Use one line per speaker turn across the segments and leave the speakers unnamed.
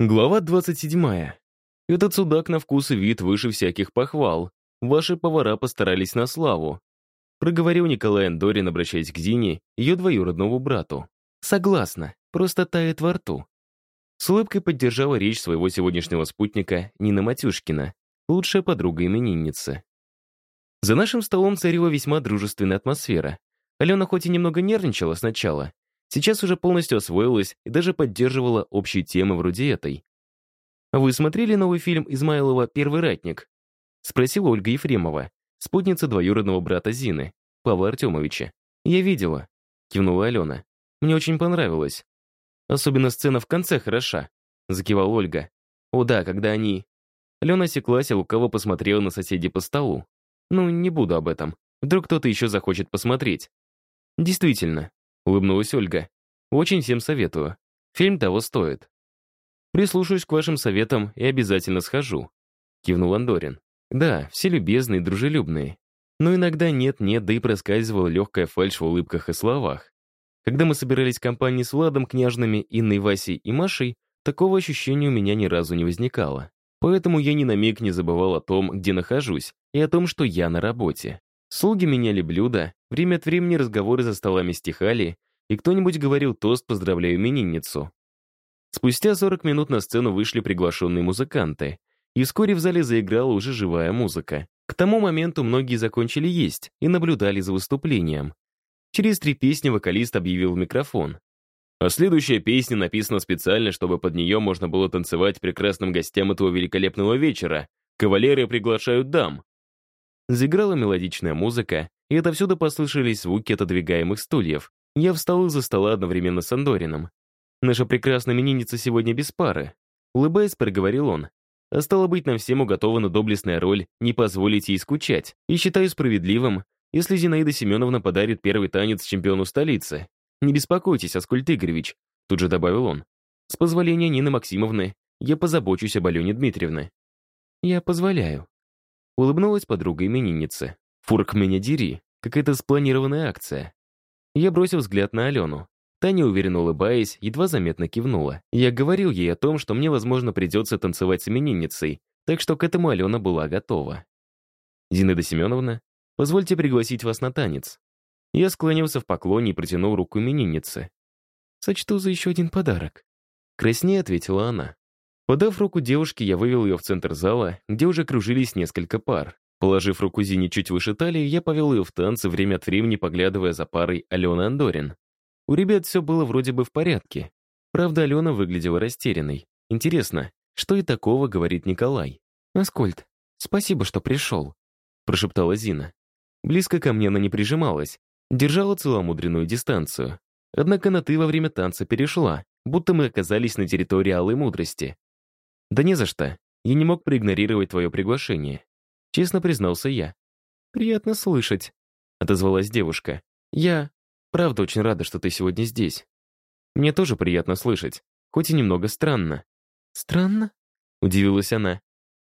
Глава 27. Этот судак на вкус и вид выше всяких похвал. Ваши повара постарались на славу. Проговорил Николай Андорин, обращаясь к Зине, ее двоюродному брату. Согласна, просто тает во рту. С улыбкой поддержала речь своего сегодняшнего спутника Нина Матюшкина, лучшая подруга именинницы. За нашим столом царила весьма дружественная атмосфера. Алена хоть и немного нервничала сначала, Сейчас уже полностью освоилась и даже поддерживала общие темы вроде этой. «Вы смотрели новый фильм Измайлова «Первый ратник»?» — спросила Ольга Ефремова, спутница двоюродного брата Зины, Павла Артемовича. «Я видела», — кивнула Алена. «Мне очень понравилось. Особенно сцена в конце хороша», — закивала Ольга. «О да, когда они...» Алена осеклась, а лукаво посмотрела на соседей по столу. «Ну, не буду об этом. Вдруг кто-то еще захочет посмотреть». «Действительно, Улыбнулась Ольга. Очень всем советую. Фильм того стоит. Прислушаюсь к вашим советам и обязательно схожу. Кивнул Андорин. Да, все любезные, дружелюбные. Но иногда нет-нет, да и проскальзывала легкая фальшь в улыбках и словах. Когда мы собирались в компании с Владом, Княжными, Инной, Васей и Машей, такого ощущения у меня ни разу не возникало. Поэтому я ни на миг не забывал о том, где нахожусь, и о том, что я на работе. Слуги меняли блюда, время от времени разговоры за столами стихали, и кто-нибудь говорил тост «Поздравляю именинницу». Спустя 40 минут на сцену вышли приглашенные музыканты, и вскоре в зале заиграла уже живая музыка. К тому моменту многие закончили есть и наблюдали за выступлением. Через три песни вокалист объявил в микрофон. А следующая песня написана специально, чтобы под нее можно было танцевать прекрасным гостям этого великолепного вечера. Кавалеры приглашают дам. Заиграла мелодичная музыка, и отовсюду послышались звуки отодвигаемых стульев. Я встал из-за стола одновременно с Андорином. «Наша прекрасная именинница сегодня без пары», — улыбаясь, проговорил он. «А стало быть, нам всем уготована доблестная роль не позволить ей скучать, и считаю справедливым, если Зинаида Семеновна подарит первый танец чемпиону столицы. Не беспокойтесь, Аскольд Игоревич», — тут же добавил он. «С позволения Нины Максимовны я позабочусь об Алене Дмитриевне». «Я позволяю», Улыбнулась подруга именинницы. «Фурк меня дери, какая-то спланированная акция». Я бросил взгляд на Алену. Таня, уверенно улыбаясь, едва заметно кивнула. Я говорил ей о том, что мне, возможно, придется танцевать с именинницей, так что к этому Алена была готова. «Зинаида Семеновна, позвольте пригласить вас на танец». Я склонился в поклоне и протянул руку имениннице. «Сочту за еще один подарок». Краснее ответила она. Подав руку девушке, я вывел ее в центр зала, где уже кружились несколько пар. Положив руку Зине чуть выше талии, я повел ее в танцы, время от времени поглядывая за парой Алена Андорин. У ребят все было вроде бы в порядке. Правда, Алена выглядела растерянной. Интересно, что и такого говорит Николай? «Аскольд, спасибо, что пришел», — прошептала Зина. Близко ко мне она не прижималась, держала целомудренную дистанцию. Однако на «ты» во время танца перешла, будто мы оказались на территории Алой Мудрости. «Да не за что. Я не мог проигнорировать твое приглашение». Честно признался я. «Приятно слышать», — отозвалась девушка. «Я правда очень рада, что ты сегодня здесь. Мне тоже приятно слышать, хоть и немного странно». «Странно?» — удивилась она.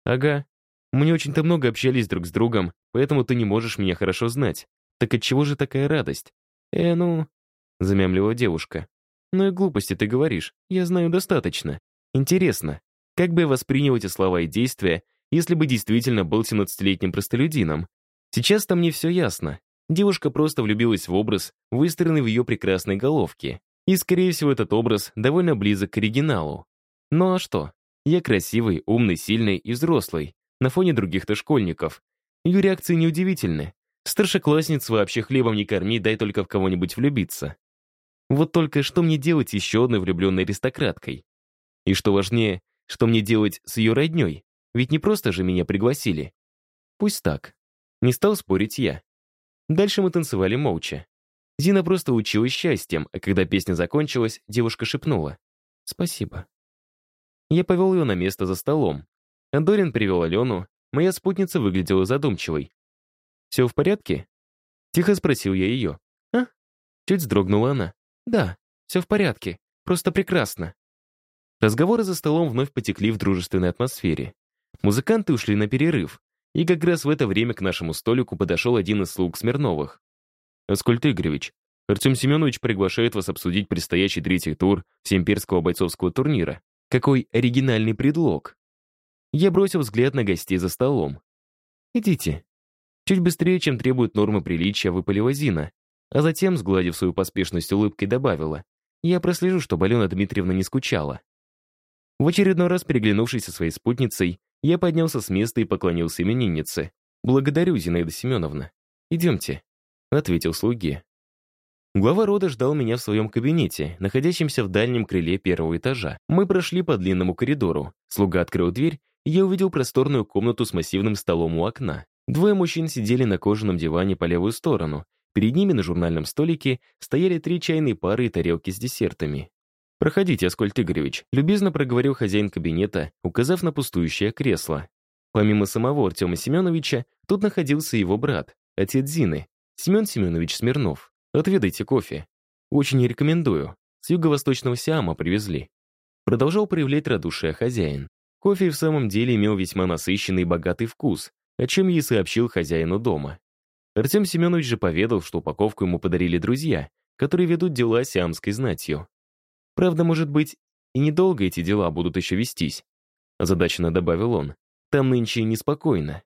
«Ага. Мы не очень-то много общались друг с другом, поэтому ты не можешь меня хорошо знать. Так отчего же такая радость?» «Э, ну...» — замямлила девушка. «Ну и глупости ты говоришь, я знаю достаточно. Интересно, как бы я воспринял эти слова и действия, если бы действительно был 17-летним простолюдином? Сейчас-то мне все ясно. Девушка просто влюбилась в образ, выстроенный в ее прекрасной головке. И, скорее всего, этот образ довольно близок к оригиналу. Ну а что? Я красивый, умный, сильный и взрослый, на фоне других-то школьников. Ее реакции неудивительны. Старшеклассниц вообще хлебом не корми, дай только в кого-нибудь влюбиться. Вот только что мне делать еще одной влюбленной аристократкой? И что важнее, что мне делать с ее родней? Ведь не просто же меня пригласили. Пусть так. Не стал спорить я. Дальше мы танцевали молча. Зина просто училась счастьем, а когда песня закончилась, девушка шепнула. «Спасибо». Я повел ее на место за столом. Андорин привел Алену, моя спутница выглядела задумчивой. «Все в порядке?» Тихо спросил я ее. «А?» Чуть вздрогнула она. «Да, все в порядке. Просто прекрасно. Разговоры за столом вновь потекли в дружественной атмосфере. Музыканты ушли на перерыв, и как раз в это время к нашему столику подошел один из слуг Смирновых. «Аскольд Игоревич, Артем Семенович приглашает вас обсудить предстоящий третий тур всеимперского бойцовского турнира. Какой оригинальный предлог. Я бросил взгляд на гостей за столом. «Идите». Чуть быстрее, чем требуют нормы приличия, выпалила Зина, а затем, сгладив свою поспешность улыбкой, добавила. «Я прослежу, чтобы Алена Дмитриевна не скучала». В очередной раз переглянувшись со своей спутницей, я поднялся с места и поклонился имениннице. «Благодарю, Зинаида Семеновна. Идемте», — ответил слуге. Глава рода ждал меня в своем кабинете, находящемся в дальнем крыле первого этажа. Мы прошли по длинному коридору. Слуга открыл дверь, и я увидел просторную комнату с массивным столом у окна. Двое мужчин сидели на кожаном диване по левую сторону. Перед ними на журнальном столике стояли три чайные пары и тарелки с десертами. «Проходите, Аскольд Игоревич», — любезно проговорил хозяин кабинета, указав на пустующее кресло. Помимо самого Артема Семеновича, тут находился его брат, отец Зины, Семен Семенович Смирнов. Отведайте кофе. Очень рекомендую. С юго-восточного Сиама привезли. Продолжал проявлять радушие хозяин. Кофе в самом деле имел весьма насыщенный и богатый вкус, о чем ей сообщил хозяину дома. Артем Семенович же поведал, что упаковку ему подарили друзья, которые ведут дела сиамской знатью. Правда, может быть, и недолго эти дела будут еще вестись. Озадаченно добавил он. Там нынче неспокойно.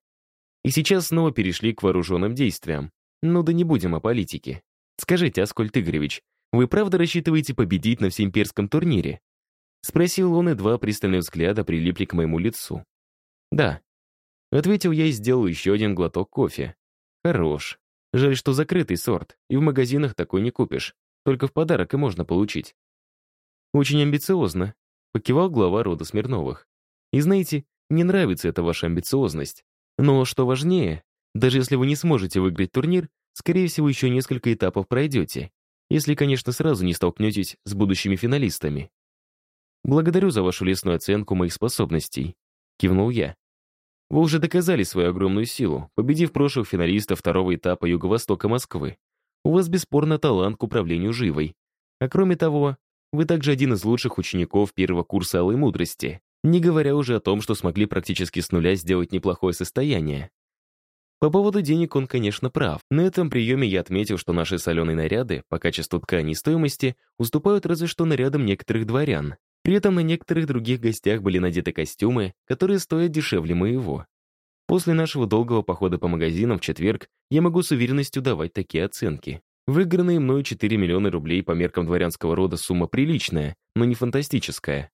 И сейчас снова перешли к вооруженным действиям. Ну да не будем о политике. «Скажите, Аскольд Игоревич, вы правда рассчитываете победить на всеимперском турнире?» Спросил он, и два пристальных взгляда прилипли к моему лицу. «Да». Ответил я и сделал еще один глоток кофе. «Хорош. Жаль, что закрытый сорт, и в магазинах такой не купишь. Только в подарок и можно получить». «Очень амбициозно», — покивал глава рода Смирновых. «И знаете, не нравится эта ваша амбициозность. Но, что важнее, даже если вы не сможете выиграть турнир, Скорее всего, еще несколько этапов пройдете, если, конечно, сразу не столкнетесь с будущими финалистами. «Благодарю за вашу лестную оценку моих способностей», — кивнул я. «Вы уже доказали свою огромную силу, победив прошлых финалистов второго этапа Юго-Востока Москвы. У вас бесспорно талант к управлению живой. А кроме того, вы также один из лучших учеников первого курса Алой Мудрости, не говоря уже о том, что смогли практически с нуля сделать неплохое состояние. По поводу денег он, конечно, прав. На этом приеме я отметил, что наши соленые наряды по качеству ткани и стоимости уступают разве что нарядам некоторых дворян. При этом на некоторых других гостях были надеты костюмы, которые стоят дешевле моего. После нашего долгого похода по магазинам в четверг я могу с уверенностью давать такие оценки. Выигранные мною 4 миллиона рублей по меркам дворянского рода сумма приличная, но не фантастическая.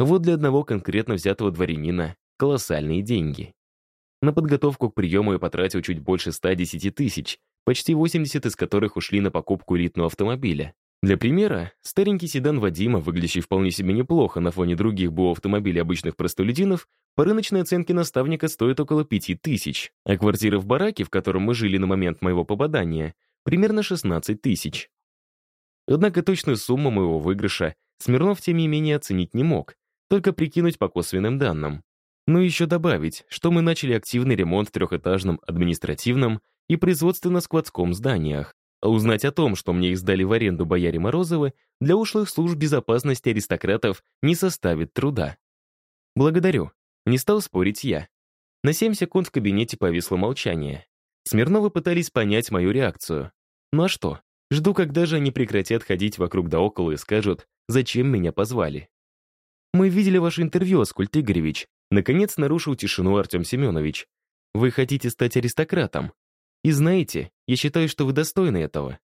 Вот для одного конкретно взятого дворянина колоссальные деньги. На подготовку к приему я потратил чуть больше 110 тысяч, почти 80 из которых ушли на покупку элитного автомобиля. Для примера, старенький седан Вадима, выглядящий вполне себе неплохо на фоне других БУ автомобилей обычных простолюдинов, по рыночной оценке наставника стоит около 5 тысяч, а квартира в бараке, в котором мы жили на момент моего попадания, примерно 16 тысяч. Однако точную сумму моего выигрыша Смирнов, тем не менее, оценить не мог, только прикинуть по косвенным данным. Ну и еще добавить, что мы начали активный ремонт в трехэтажном административном и производственно-складском зданиях. А узнать о том, что мне их сдали в аренду бояре Морозовы, для ушлых служб безопасности аристократов не составит труда. Благодарю. Не стал спорить я. На 7 секунд в кабинете повисло молчание. Смирновы пытались понять мою реакцию. Ну а что? Жду, когда же они прекратят ходить вокруг да около и скажут, зачем меня позвали. Мы видели ваше интервью, Аскольд Игоревич. Наконец нарушил тишину Артем Семенович. «Вы хотите стать аристократом. И знаете, я считаю, что вы достойны этого».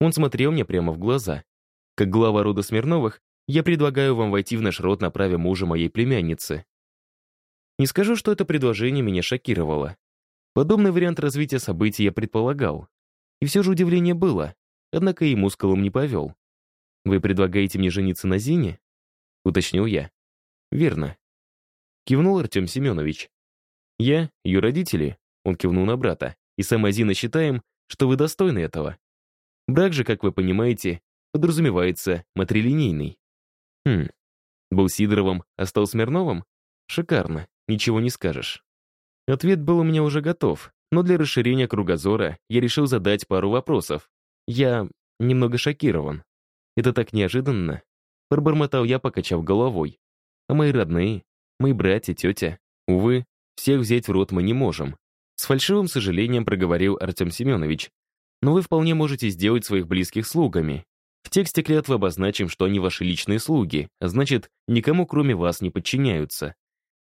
Он смотрел мне прямо в глаза. «Как глава рода Смирновых, я предлагаю вам войти в наш род на праве мужа моей племянницы». Не скажу, что это предложение меня шокировало. Подобный вариант развития событий я предполагал. И все же удивление было, однако и мускулом не повел. «Вы предлагаете мне жениться на Зине?» — уточнил я. «Верно. Кивнул Артем Семенович. «Я, ее родители», — он кивнул на брата, «и сама Зина считаем, что вы достойны этого. Брак же, как вы понимаете, подразумевается матрилинейный». «Хм, был Сидоровым, а стал Смирновым? Шикарно, ничего не скажешь». Ответ был у меня уже готов, но для расширения кругозора я решил задать пару вопросов. Я немного шокирован. Это так неожиданно. Пробормотал я, покачав головой. А мои родные? Мои братья, тетя. Увы, всех взять в рот мы не можем. С фальшивым сожалением проговорил Артем Семенович. Но вы вполне можете сделать своих близких слугами. В тексте клятвы обозначим, что они ваши личные слуги, а значит, никому кроме вас не подчиняются.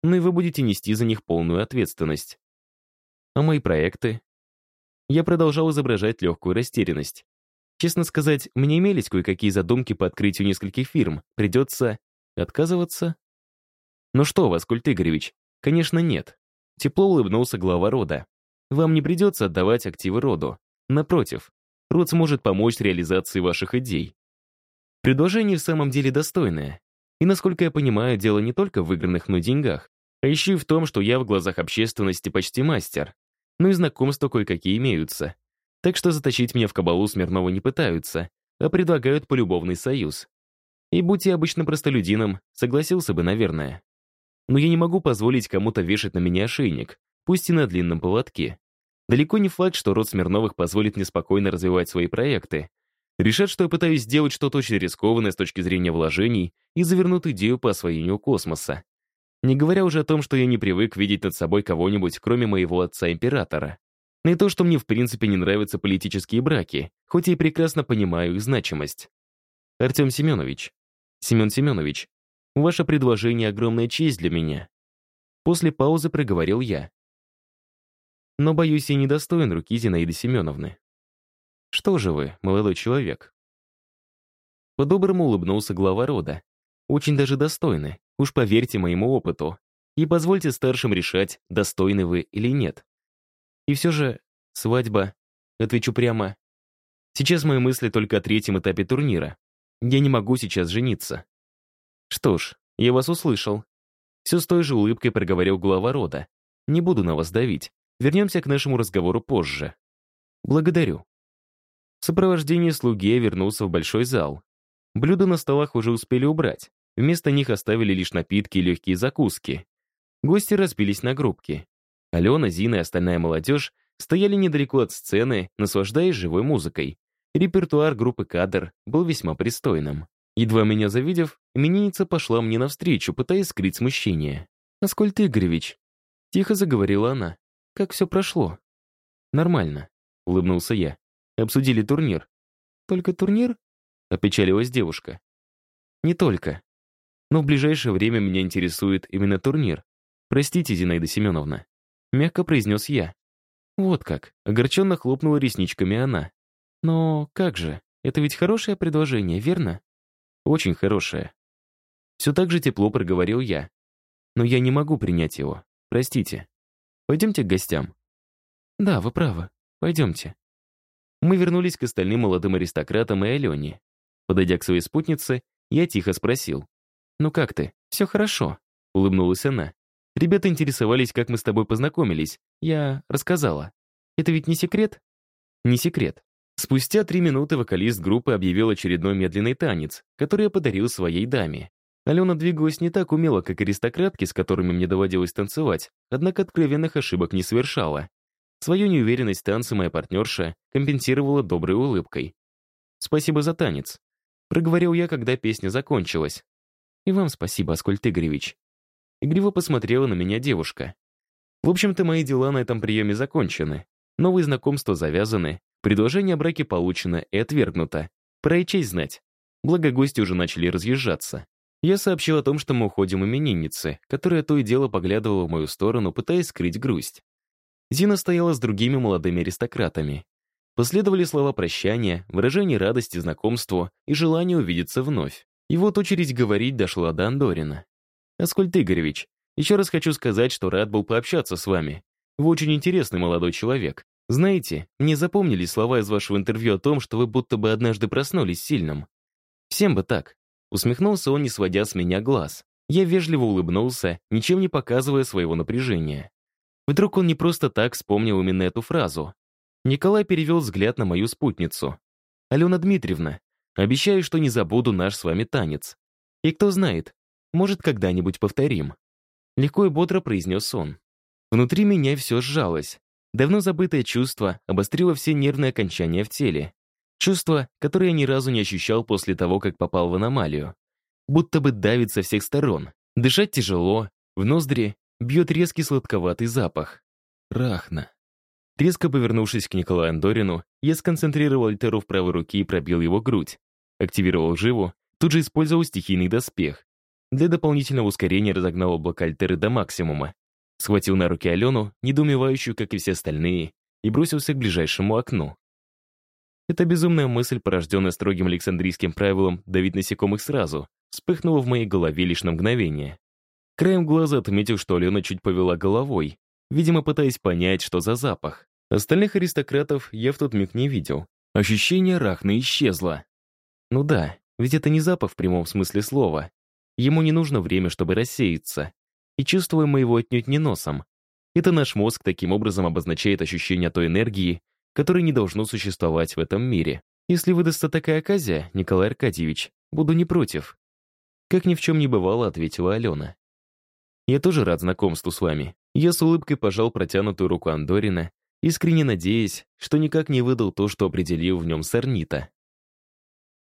Но и вы будете нести за них полную ответственность. А мои проекты? Я продолжал изображать легкую растерянность. Честно сказать, мне имелись кое-какие задумки по открытию нескольких фирм. Придется отказываться? Ну что вас, Культ Игоревич? Конечно, нет. Тепло улыбнулся глава рода. Вам не придется отдавать активы роду. Напротив, род сможет помочь реализации ваших идей. Предложение в самом деле достойное. И, насколько я понимаю, дело не только в выигранных мной деньгах, а еще и в том, что я в глазах общественности почти мастер. Ну и знакомства кое-какие имеются. Так что затащить меня в кабалу Смирнова не пытаются, а предлагают полюбовный союз. И будь я обычным простолюдином, согласился бы, наверное. Но я не могу позволить кому-то вешать на меня ошейник, пусть и на длинном поводке. Далеко не факт, что род Смирновых позволит мне спокойно развивать свои проекты. Решат, что я пытаюсь сделать что-то очень рискованное с точки зрения вложений и завернут идею по освоению космоса. Не говоря уже о том, что я не привык видеть над собой кого-нибудь, кроме моего отца-императора. И то, что мне в принципе не нравятся политические браки, хоть я и прекрасно понимаю их значимость. Артем Семенович. Семен Семенович, ваше предложение — огромная честь для меня. После паузы проговорил я. Но, боюсь, я недостоин руки Зинаиды Семеновны. Что же вы, молодой человек? По-доброму улыбнулся глава рода. Очень даже достойны, уж поверьте моему опыту. И позвольте старшим решать, достойны вы или нет. И все же, свадьба, отвечу прямо. Сейчас мои мысли только о третьем этапе турнира. Я не могу сейчас жениться. Что ж, я вас услышал. Все с той же улыбкой проговорил глава рода. Не буду на вас давить. Вернемся к нашему разговору позже. Благодарю. В сопровождении слуги я вернулся в большой зал. Блюда на столах уже успели убрать. Вместо них оставили лишь напитки и легкие закуски. Гости разбились на группки. Алена, Зина и остальная молодежь стояли недалеко от сцены, наслаждаясь живой музыкой. Репертуар группы «Кадр» был весьма пристойным. Едва меня завидев, именинница пошла мне навстречу, пытаясь скрыть смущение. «Аскольд Игоревич», — тихо заговорила она, — «как все прошло?» «Нормально», — улыбнулся я. «Обсудили турнир». «Только турнир?» — опечалилась девушка. «Не только. Но в ближайшее время меня интересует именно турнир. Простите, Зинаида Семеновна. Мягко произнес я. Вот как. Огорченно хлопнула ресничками она. Но как же? Это ведь хорошее предложение, верно? Очень хорошее. Все так же тепло проговорил я. Но я не могу принять его. Простите. Пойдемте к гостям. Да, вы правы. Пойдемте. Мы вернулись к остальным молодым аристократам и Алене. Подойдя к своей спутнице, я тихо спросил. «Ну как ты? Все хорошо», — улыбнулась она. «Ребята интересовались, как мы с тобой познакомились. Я рассказала. Это ведь не секрет?» «Не секрет». Спустя три минуты вокалист группы объявил очередной медленный танец, который я подарил своей даме. Алена двигалась не так умело, как аристократки, с которыми мне доводилось танцевать, однако откровенных ошибок не совершала. Свою неуверенность танца моя партнерша компенсировала доброй улыбкой. «Спасибо за танец», — проговорил я, когда песня закончилась. «И вам спасибо, Аскольд Игоревич». Игриво посмотрела на меня девушка. В общем-то, мои дела на этом приеме закончены. Новые знакомства завязаны, предложение о браке получено и отвергнуто. Пора и честь знать. Благо, гости уже начали разъезжаться. Я сообщил о том, что мы уходим именинницы, которая то и дело поглядывала в мою сторону, пытаясь скрыть грусть. Зина стояла с другими молодыми аристократами. Последовали слова прощания, выражение радости знакомству и желание увидеться вновь. И вот очередь говорить дошла до Андорина. «Аскольд Игоревич, еще раз хочу сказать, что рад был пообщаться с вами. Вы очень интересный молодой человек. Знаете, мне запомнили слова из вашего интервью о том, что вы будто бы однажды проснулись сильным. Всем бы так». Усмехнулся он, не сводя с меня глаз. Я вежливо улыбнулся, ничем не показывая своего напряжения. Вдруг он не просто так вспомнил именно эту фразу. Николай перевел взгляд на мою спутницу. «Алена Дмитриевна, Обещаю, что не забуду наш с вами танец. И кто знает, может, когда-нибудь повторим». Легко и бодро произнес он. Внутри меня все сжалось. Давно забытое чувство обострило все нервные окончания в теле. Чувство, которое я ни разу не ощущал после того, как попал в аномалию. Будто бы давит со всех сторон. Дышать тяжело, в ноздри бьет резкий сладковатый запах. Рахна. Резко повернувшись к Николаю Андорину, я сконцентрировал Альтеру в правой руке и пробил его грудь. Активировал живу, тут же использовал стихийный доспех. Для дополнительного ускорения разогнал облако Альтеры до максимума. Схватил на руки Алену, недоумевающую, как и все остальные, и бросился к ближайшему окну. Эта безумная мысль, порожденная строгим александрийским правилом давить насекомых сразу, вспыхнула в моей голове лишь на мгновение. Краем глаза отметил, что Алена чуть повела головой, видимо, пытаясь понять, что за запах. Остальных аристократов я в тот миг не видел. Ощущение рахны исчезло. Ну да, ведь это не запах в прямом смысле слова. Ему не нужно время, чтобы рассеяться. И чувствуем мы его отнюдь не носом. Это наш мозг таким образом обозначает ощущение той энергии, которой не должно существовать в этом мире. Если выдастся такая оказия, Николай Аркадьевич, буду не против. Как ни в чем не бывало, ответила Алена. Я тоже рад знакомству с вами. Я с улыбкой пожал протянутую руку Андорина, искренне надеясь, что никак не выдал то, что определил в нем Сорнита.